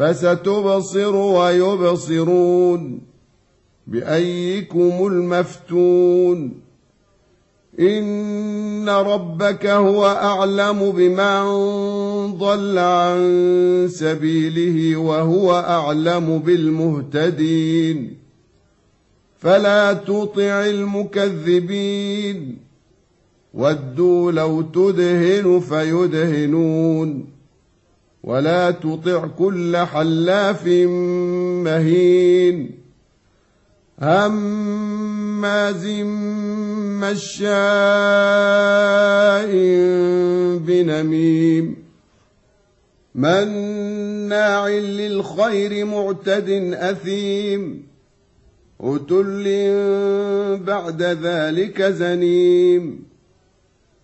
فستبصر ويبصرون بأيكم المفتون إن ربك هو أعلم بمن ضل عن سبيله وهو أعلم بالمهتدين فلا تطع المكذبين ودوا لو تدهن فيدهنون ولا تطع كل حلاف مهين. هماز مشاء بنميم. مناع للخير معتد أثيم. عتل بعد ذلك زنيم.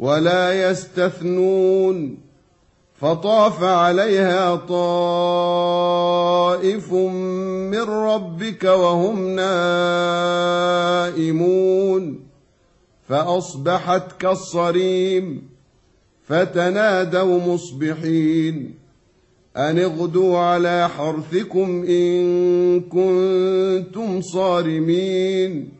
ولا يستثنون فطاف عليها طائف من ربك وهم نائمون فأصبحت كالصريم فتنادوا مصبحين أن اغدوا على حرثكم إن كنتم صارمين